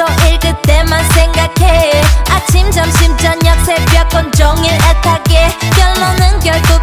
토일 그때만 생각해. 아침 점심 저녁 새벽 온종일 애타게. 결론은 결국